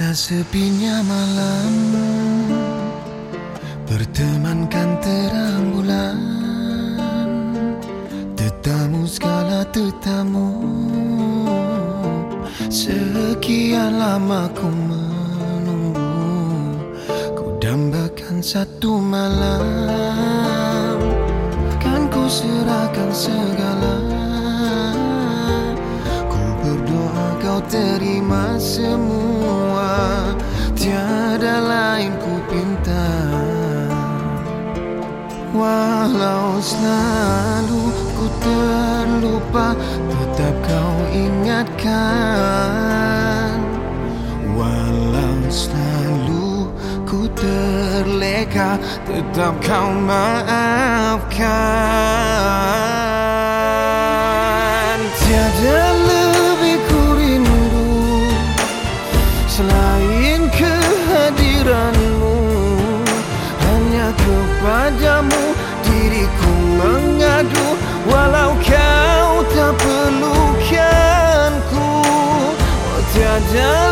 Masa sepinya malam. Bertemankan terang bulan. Tetamu segala tetamu. Sekian lama ku menunggu. Ku dambakan satu malam. Kan ku serahkan segala. Ku berdoa kau terima semua Walau selalu ku terlupa Tetap kau ingatkan. Walau selalu ku terleka Tetap kau maafkan. Tiada lebih ku rindu Selain kehadiranmu. Hanya kepadamu diriku mengadu Walau kau tak perlukanku oh, Tiada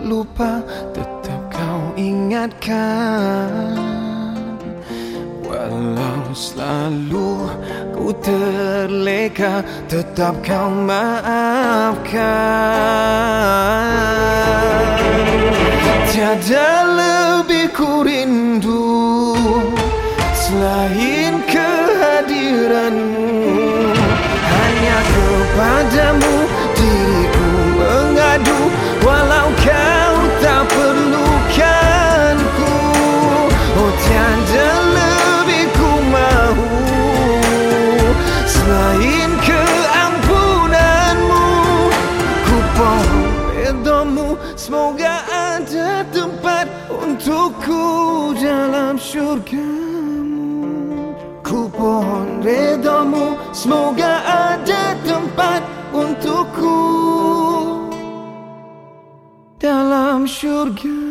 terlupa Tetap kau ingatkan. Walau selalu ku terleka Tetap kau maafkan. Tiada lebih ku rindu Selain kehadiranmu. Hanya kepadamu diriku mengadu Walau kau ada tempat untukku dalam syurgamu. Ku pohon redomu Semoga ada tempat untukku dalam syurga